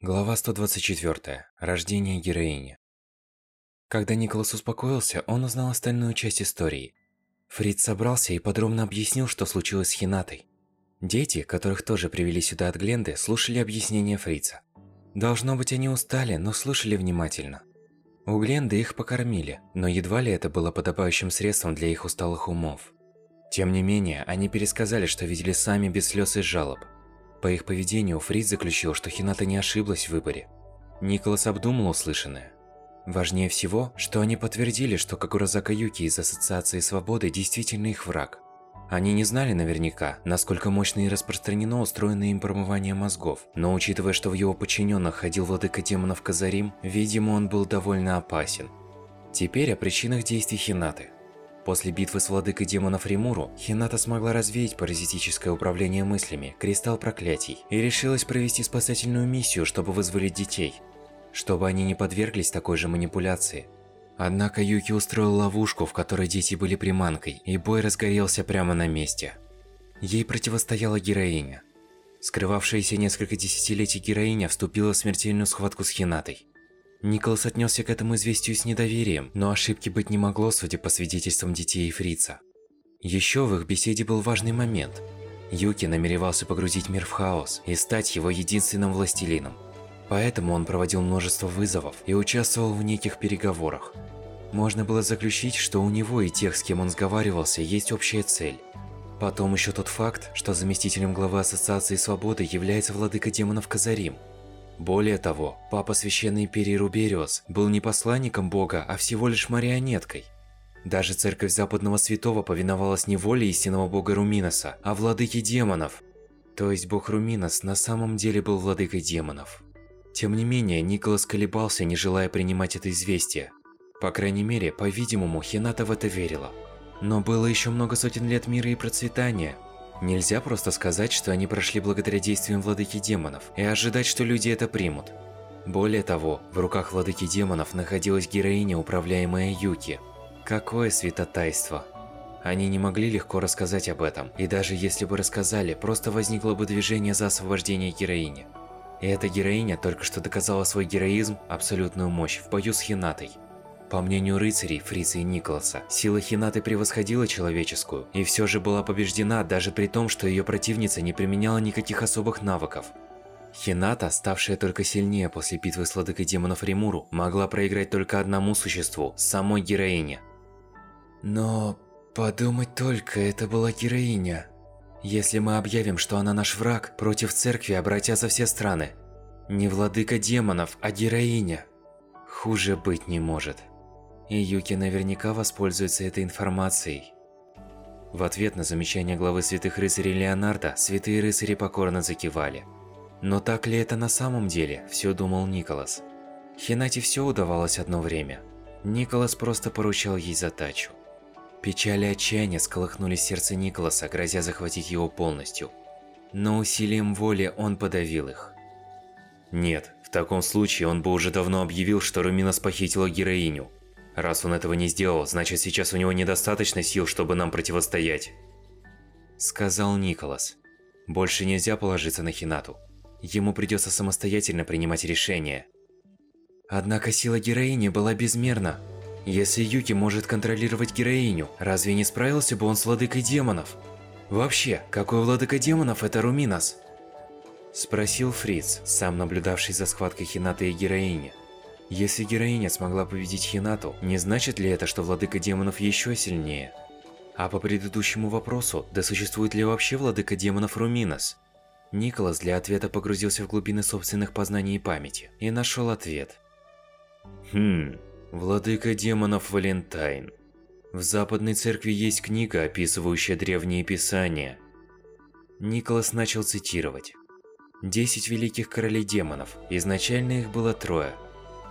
Глава 124. Рождение героини. Когда Николас успокоился, он узнал остальную часть истории. Фриц собрался и подробно объяснил, что случилось с Хинатой. Дети, которых тоже привели сюда от Гленды, слушали объяснения Фрица. Должно быть, они устали, но слушали внимательно. У Гленды их покормили, но едва ли это было подобающим средством для их усталых умов. Тем не менее, они пересказали, что видели сами без слез и жалоб – по их поведению Фриз заключил, что Хината не ошиблась в выборе. Николас обдумал услышанное. Важнее всего, что они подтвердили, что Кагуразака Юки из Ассоциации Свободы действительно их враг. Они не знали наверняка, насколько мощно и распространено устроенное им промывание мозгов, но учитывая, что в его подчиненных ходил владыка демонов Казарим, видимо, он был довольно опасен. Теперь о причинах действий Хинаты. После битвы с владыкой демонов Римуру, Хината смогла развеять паразитическое управление мыслями, кристалл проклятий, и решилась провести спасательную миссию, чтобы вызволить детей, чтобы они не подверглись такой же манипуляции. Однако Юки устроил ловушку, в которой дети были приманкой, и бой разгорелся прямо на месте. Ей противостояла героиня. Скрывавшаяся несколько десятилетий героиня вступила в смертельную схватку с Хинатой. Николас отнесся к этому известию с недоверием, но ошибки быть не могло, судя по свидетельствам детей и фрица. Еще в их беседе был важный момент. Юки намеревался погрузить мир в хаос и стать его единственным властелином. Поэтому он проводил множество вызовов и участвовал в неких переговорах. Можно было заключить, что у него и тех, с кем он сговаривался, есть общая цель. Потом еще тот факт, что заместителем главы Ассоциации Свободы является владыка демонов Казарим – более того, Папа Священной Империи Рубериус был не посланником Бога, а всего лишь марионеткой. Даже Церковь Западного Святого повиновалась не воле истинного Бога Руминоса, а владыке демонов. То есть Бог Руминос на самом деле был владыкой демонов. Тем не менее, Николас колебался, не желая принимать это известие. По крайней мере, по-видимому, Хината в это верила. Но было еще много сотен лет мира и процветания – Нельзя просто сказать, что они прошли благодаря действиям владыки демонов, и ожидать, что люди это примут. Более того, в руках владыки демонов находилась героиня, управляемая Юки. Какое святотайство! Они не могли легко рассказать об этом, и даже если бы рассказали, просто возникло бы движение за освобождение героини. И эта героиня только что доказала свой героизм, абсолютную мощь в бою с Хинатой. По мнению рыцарей Фрица и Николаса, сила Хинаты превосходила человеческую, и все же была побеждена даже при том, что ее противница не применяла никаких особых навыков. Хината, ставшая только сильнее после битвы с владыкой демонов Римуру, могла проиграть только одному существу – самой героине. Но подумать только, это была героиня. Если мы объявим, что она наш враг, против церкви обратятся все страны. Не владыка демонов, а героиня. Хуже быть не может и Юки наверняка воспользуется этой информацией. В ответ на замечание главы Святых Рыцарей Леонардо, Святые Рыцари покорно закивали. Но так ли это на самом деле, все думал Николас. Хинати все удавалось одно время. Николас просто поручал ей задачу. Печаль и отчаяние сколыхнули сердце Николаса, грозя захватить его полностью. Но усилием воли он подавил их. Нет, в таком случае он бы уже давно объявил, что Руминос похитила героиню. Раз он этого не сделал, значит сейчас у него недостаточно сил, чтобы нам противостоять. Сказал Николас. Больше нельзя положиться на Хинату. Ему придется самостоятельно принимать решения. Однако сила героини была безмерна. Если Юки может контролировать героиню, разве не справился бы он с владыкой демонов? Вообще, какой владыка демонов это Руминос? Спросил Фриц, сам наблюдавший за схваткой Хинаты и героини. Если героиня смогла победить Хинату, не значит ли это, что владыка демонов еще сильнее? А по предыдущему вопросу, да существует ли вообще владыка демонов Руминос? Николас для ответа погрузился в глубины собственных познаний и памяти, и нашел ответ. Хм, владыка демонов Валентайн. В западной церкви есть книга, описывающая древние писания. Николас начал цитировать. Десять великих королей демонов, изначально их было трое –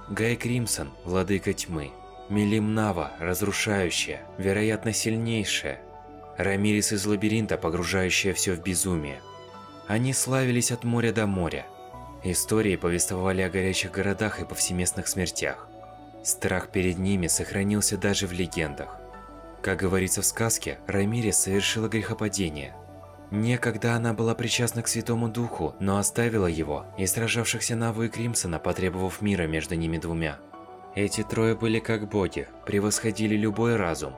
Гай Кримсон, владыка тьмы. Мелим Нава, разрушающая, вероятно сильнейшая. Рамирис из лабиринта, погружающая все в безумие. Они славились от моря до моря. Истории повествовали о горячих городах и повсеместных смертях. Страх перед ними сохранился даже в легендах. Как говорится в сказке, Рамирис совершила грехопадение. Некогда она была причастна к Святому Духу, но оставила его и сражавшихся Наву и Кримсона, потребовав мира между ними двумя. Эти трое были как боги, превосходили любой разум,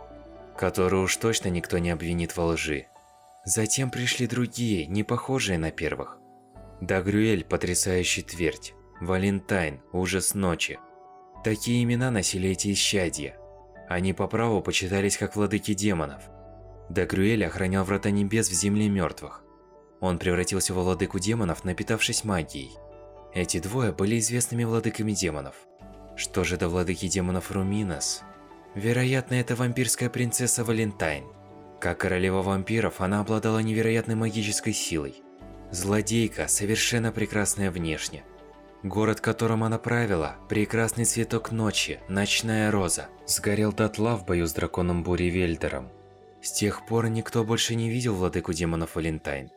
который уж точно никто не обвинит во лжи. Затем пришли другие, не похожие на первых. Дагрюэль – потрясающий твердь, Валентайн – ужас ночи. Такие имена носили эти исчадья. Они по праву почитались как владыки демонов – Дагрюэль охранял врата небес в земле мертвых. Он превратился во владыку демонов, напитавшись магией. Эти двое были известными владыками демонов. Что же до владыки демонов Руминос? Вероятно, это вампирская принцесса Валентайн. Как королева вампиров, она обладала невероятной магической силой. Злодейка, совершенно прекрасная внешне. Город, которым она правила, прекрасный цветок ночи, ночная роза, сгорел дотла в бою с драконом Бури Вельдером. С тех пор никто больше не видел владыку демонов Валентайн.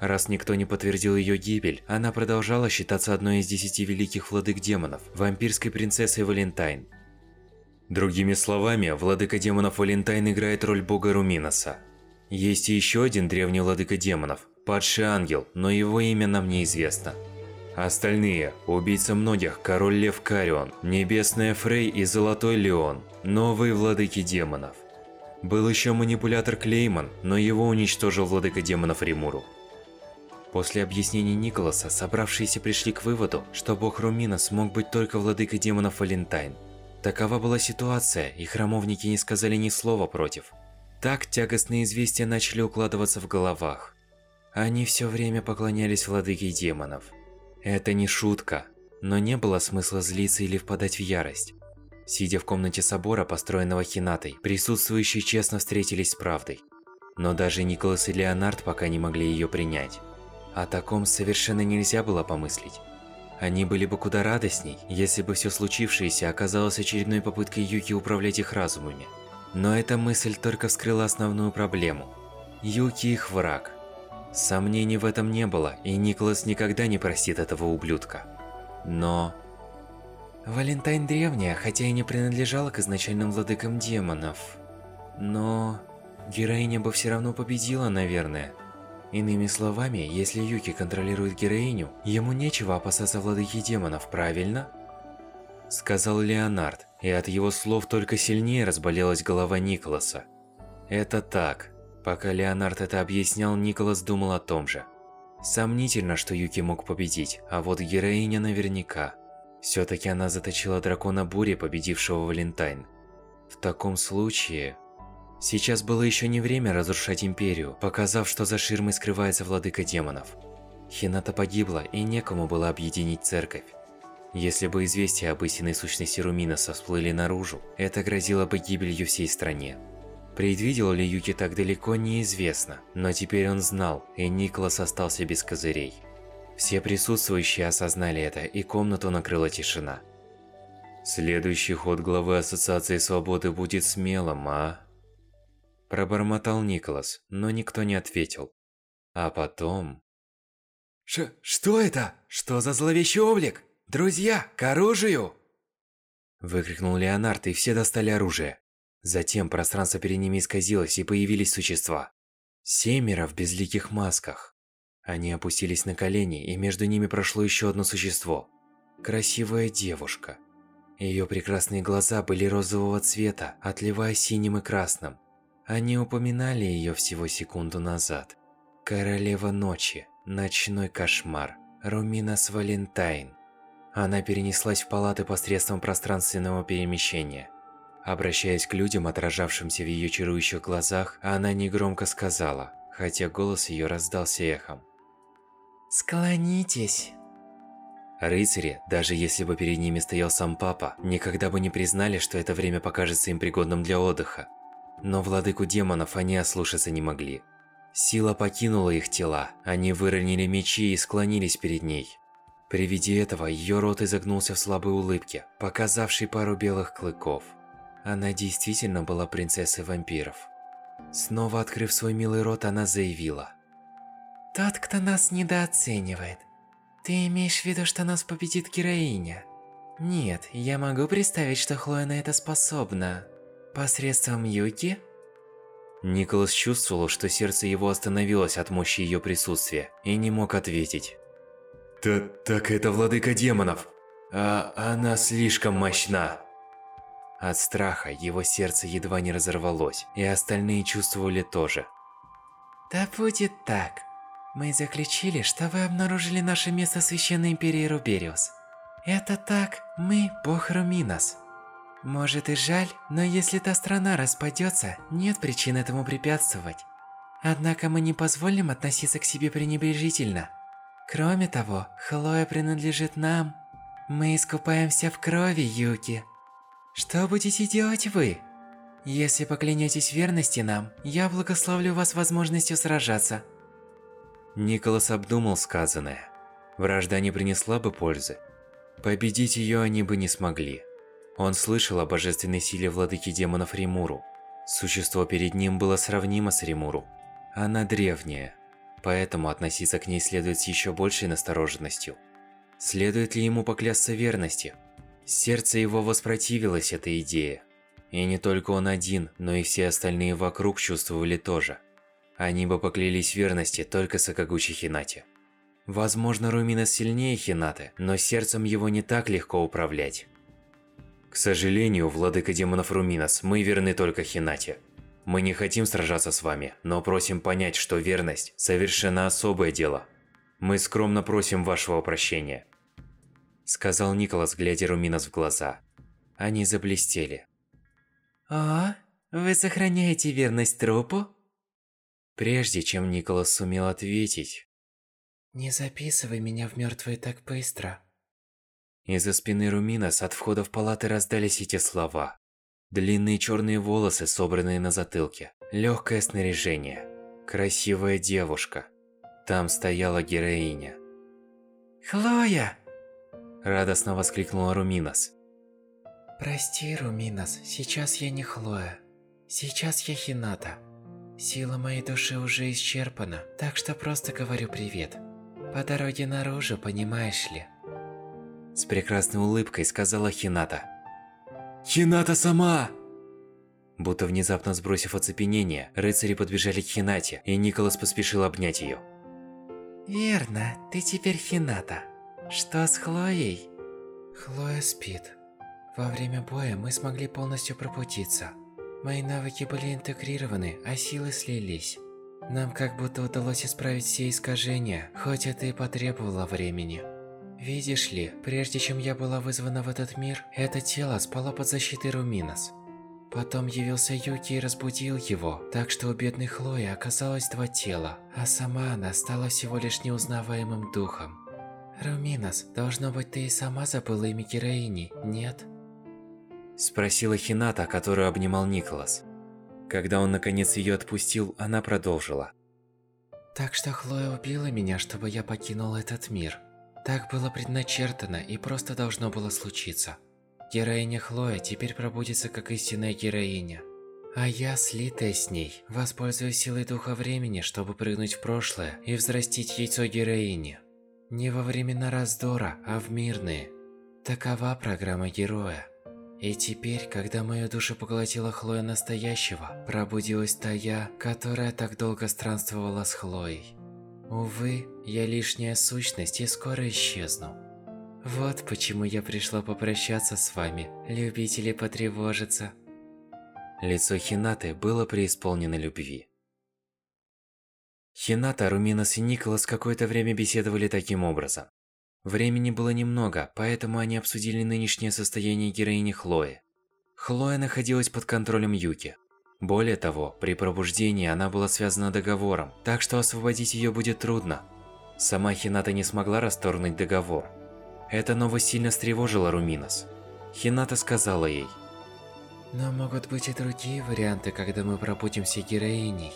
Раз никто не подтвердил ее гибель, она продолжала считаться одной из десяти великих владык демонов, вампирской принцессой Валентайн. Другими словами, владыка демонов Валентайн играет роль бога Руминоса. Есть и еще один древний владыка демонов, падший ангел, но его имя нам неизвестно. Остальные – убийца многих, король Лев Карион, небесная Фрей и Золотой Леон, новые владыки демонов – был еще манипулятор Клейман, но его уничтожил владыка демонов Римуру. После объяснений Николаса, собравшиеся пришли к выводу, что бог Румина смог быть только владыкой демонов Валентайн. Такова была ситуация, и храмовники не сказали ни слова против. Так тягостные известия начали укладываться в головах. Они все время поклонялись владыке демонов. Это не шутка, но не было смысла злиться или впадать в ярость. Сидя в комнате собора, построенного Хинатой, присутствующие честно встретились с правдой. Но даже Николас и Леонард пока не могли ее принять. О таком совершенно нельзя было помыслить. Они были бы куда радостней, если бы все случившееся оказалось очередной попыткой Юки управлять их разумами. Но эта мысль только вскрыла основную проблему. Юки их враг. Сомнений в этом не было, и Николас никогда не простит этого ублюдка. Но Валентайн древняя, хотя и не принадлежала к изначальным владыкам демонов. Но... Героиня бы все равно победила, наверное. Иными словами, если Юки контролирует героиню, ему нечего опасаться владыки демонов, правильно? Сказал Леонард, и от его слов только сильнее разболелась голова Николаса. Это так. Пока Леонард это объяснял, Николас думал о том же. Сомнительно, что Юки мог победить, а вот героиня наверняка. Все-таки она заточила дракона бури, победившего Валентайн. В таком случае... Сейчас было еще не время разрушать Империю, показав, что за ширмой скрывается владыка демонов. Хината погибла, и некому было объединить церковь. Если бы известия об истинной сущности Руминоса всплыли наружу, это грозило бы гибелью всей стране. Предвидел ли Юки так далеко, неизвестно, но теперь он знал, и Николас остался без козырей. Все присутствующие осознали это, и комнату накрыла тишина. Следующий ход главы Ассоциации Свободы будет смелым, а? Пробормотал Николас, но никто не ответил. А потом... Ш что это? Что за зловещий облик? Друзья, к оружию! Выкрикнул Леонард, и все достали оружие. Затем пространство перед ними исказилось, и появились существа. Семеро в безликих масках. Они опустились на колени, и между ними прошло еще одно существо. Красивая девушка. Ее прекрасные глаза были розового цвета, отливая синим и красным. Они упоминали ее всего секунду назад. Королева ночи, ночной кошмар, Руминас Валентайн. Она перенеслась в палаты посредством пространственного перемещения. Обращаясь к людям, отражавшимся в ее чарующих глазах, она негромко сказала, хотя голос ее раздался эхом. Склонитесь. Рыцари, даже если бы перед ними стоял сам папа, никогда бы не признали, что это время покажется им пригодным для отдыха. Но владыку демонов они ослушаться не могли. Сила покинула их тела, они выронили мечи и склонились перед ней. При виде этого ее рот изогнулся в слабой улыбке, показавшей пару белых клыков. Она действительно была принцессой вампиров. Снова открыв свой милый рот, она заявила – тот, кто нас недооценивает. Ты имеешь в виду, что нас победит героиня? Нет, я могу представить, что Хлоя на это способна. Посредством Юки? Николас чувствовал, что сердце его остановилось от мощи ее присутствия, и не мог ответить. Та так это владыка демонов. А она слишком мощна. От страха его сердце едва не разорвалось, и остальные чувствовали тоже. Да будет так. Мы заключили, что вы обнаружили наше место Священной Империи Рубериус. Это так, мы бог Руминос. Может и жаль, но если та страна распадется, нет причин этому препятствовать. Однако мы не позволим относиться к себе пренебрежительно. Кроме того, Хлоя принадлежит нам. Мы искупаемся в крови, Юки. Что будете делать вы? Если поклянетесь верности нам, я благословлю вас возможностью сражаться. Николас обдумал сказанное. Вражда не принесла бы пользы. Победить ее они бы не смогли. Он слышал о божественной силе владыки демонов Римуру. Существо перед ним было сравнимо с Римуру. Она древняя, поэтому относиться к ней следует с еще большей настороженностью. Следует ли ему поклясться верности? Сердце его воспротивилось этой идее. И не только он один, но и все остальные вокруг чувствовали тоже. Они бы поклялись верности только Сакагучи Хинате. Возможно, Румина сильнее Хинаты, но сердцем его не так легко управлять. К сожалению, владыка демонов Руминос, мы верны только Хинате. Мы не хотим сражаться с вами, но просим понять, что верность – совершенно особое дело. Мы скромно просим вашего прощения. Сказал Николас, глядя Руминос в глаза. Они заблестели. О, вы сохраняете верность трупу? Прежде чем Николас сумел ответить... Не записывай меня в мертвые так быстро. Из-за спины Руминос от входа в палаты раздались эти слова. Длинные черные волосы, собранные на затылке. Легкое снаряжение. Красивая девушка. Там стояла героиня. «Хлоя!» Радостно воскликнула Руминос. «Прости, Руминос, сейчас я не Хлоя. Сейчас я Хината. Сила моей души уже исчерпана, так что просто говорю привет. По дороге наружу, понимаешь ли?» С прекрасной улыбкой сказала Хината. Хината сама! Будто внезапно сбросив оцепенение, рыцари подбежали к Хинате, и Николас поспешил обнять ее. Верно, ты теперь Хината. Что с Хлоей? Хлоя спит. Во время боя мы смогли полностью пробудиться. Мои навыки были интегрированы, а силы слились. Нам как будто удалось исправить все искажения, хоть это и потребовало времени. Видишь ли, прежде чем я была вызвана в этот мир, это тело спало под защитой Руминос. Потом явился Юки и разбудил его, так что у бедной Хлои оказалось два тела, а сама она стала всего лишь неузнаваемым духом. Руминос, должно быть, ты и сама забыла имя героини, нет? Спросила Хината, которую обнимал Николас. Когда он наконец ее отпустил, она продолжила. Так что Хлоя убила меня, чтобы я покинул этот мир. Так было предначертано и просто должно было случиться. Героиня Хлоя теперь пробудится как истинная героиня. А я, слитая с ней, воспользуюсь силой духа времени, чтобы прыгнуть в прошлое и взрастить яйцо героини. Не во времена раздора, а в мирные. Такова программа героя. И теперь, когда мою душу поглотила Хлоя настоящего, пробудилась та я, которая так долго странствовала с Хлоей. Увы, я лишняя сущность и скоро исчезну. Вот почему я пришла попрощаться с вами, любители потревожиться. Лицо Хинаты было преисполнено любви. Хината, Руминос и Николас какое-то время беседовали таким образом. Времени было немного, поэтому они обсудили нынешнее состояние героини Хлои. Хлоя находилась под контролем Юки. Более того, при пробуждении она была связана договором, так что освободить ее будет трудно. Сама Хината не смогла расторгнуть договор. Эта новость сильно встревожила Руминос. Хината сказала ей. Но могут быть и другие варианты, когда мы пробудимся героиней.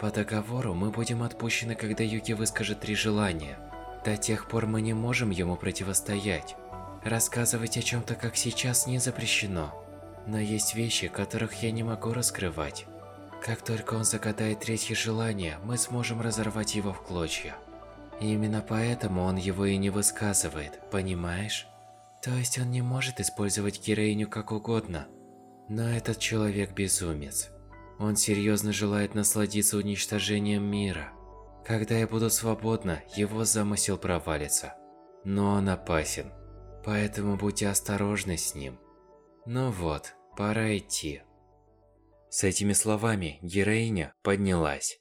По договору мы будем отпущены, когда Юки выскажет три желания. До тех пор мы не можем ему противостоять. Рассказывать о чем-то, как сейчас, не запрещено. Но есть вещи, которых я не могу раскрывать. Как только он загадает третье желание, мы сможем разорвать его в клочья. И именно поэтому он его и не высказывает, понимаешь? То есть он не может использовать героиню как угодно. Но этот человек безумец. Он серьезно желает насладиться уничтожением мира. Когда я буду свободна, его замысел провалится. Но он опасен. Поэтому будьте осторожны с ним. Ну вот, пора идти. С этими словами героиня поднялась.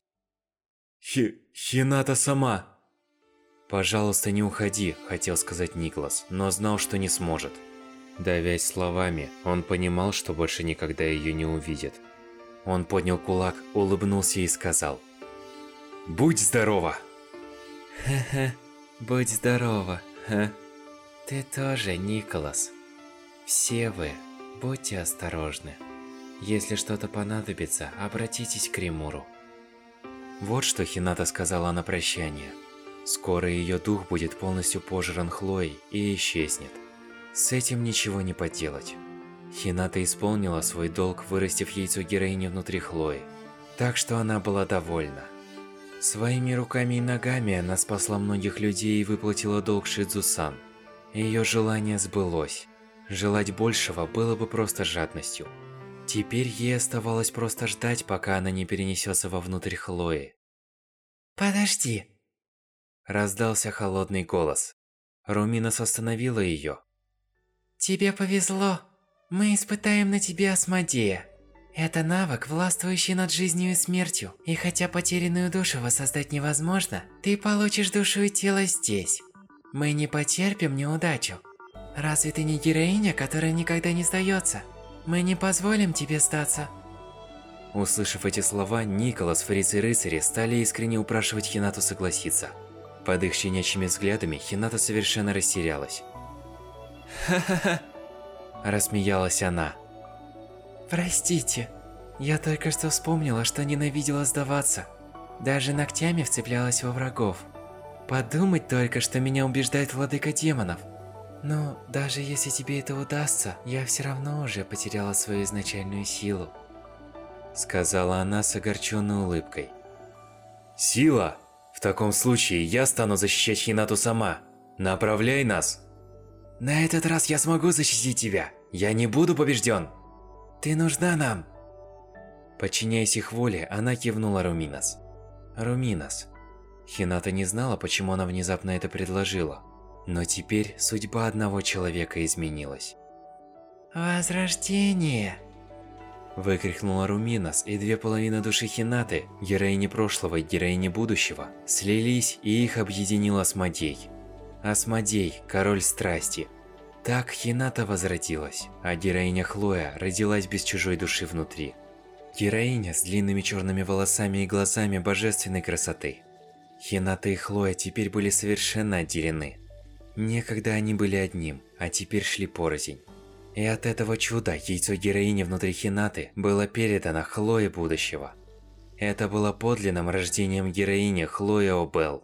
Хи... Хината сама. «Пожалуйста, не уходи», – хотел сказать Никлас, но знал, что не сможет. Давясь словами, он понимал, что больше никогда ее не увидит. Он поднял кулак, улыбнулся и сказал. «Будь здорова!» Ха-ха, будь здорова, ха. Ты тоже, Николас. Все вы, будьте осторожны. Если что-то понадобится, обратитесь к Римуру. Вот что Хината сказала на прощание. Скоро ее дух будет полностью пожран Хлоей и исчезнет. С этим ничего не поделать. Хината исполнила свой долг, вырастив яйцо героини внутри Хлои. Так что она была довольна. Своими руками и ногами она спасла многих людей и выплатила долг Шидзусан. Ее желание сбылось. Желать большего было бы просто жадностью. Теперь ей оставалось просто ждать, пока она не перенесется вовнутрь Хлои. Подожди. Раздался холодный голос. Руминос остановила ее. Тебе повезло. Мы испытаем на тебе Асмодея. Это навык, властвующий над жизнью и смертью. И хотя потерянную душу воссоздать невозможно, ты получишь душу и тело здесь. Мы не потерпим неудачу. Разве ты не героиня, которая никогда не сдается? Мы не позволим тебе сдаться. Услышав эти слова, Николас, Фриц и рыцари стали искренне упрашивать Хинату согласиться. Под их щенячьими взглядами Хината совершенно растерялась. Ха-ха-ха. Рассмеялась она. Простите, я только что вспомнила, что ненавидела сдаваться. Даже ногтями вцеплялась во врагов. Подумать только, что меня убеждает владыка демонов. Но даже если тебе это удастся, я все равно уже потеряла свою изначальную силу. Сказала она с огорченной улыбкой. Сила? В таком случае я стану защищать Хинату сама. Направляй нас. На этот раз я смогу защитить тебя. Я не буду побежден. Ты нужна нам. Подчиняясь их воле, она кивнула Руминас. Руминас. Хината не знала, почему она внезапно это предложила. Но теперь судьба одного человека изменилась. Возрождение! Выкрикнула Руминас, и две половины души Хинаты, героини прошлого и героини будущего, слились, и их объединил Асмодей. Асмодей, король страсти. Так Хината возродилась, а героиня Хлоя родилась без чужой души внутри. Героиня с длинными черными волосами и глазами божественной красоты. Хината и Хлоя теперь были совершенно отделены. Некогда они были одним, а теперь шли порознь. И от этого чуда яйцо героини внутри Хинаты было передано Хлое будущего. Это было подлинным рождением героини Хлоя Обелл.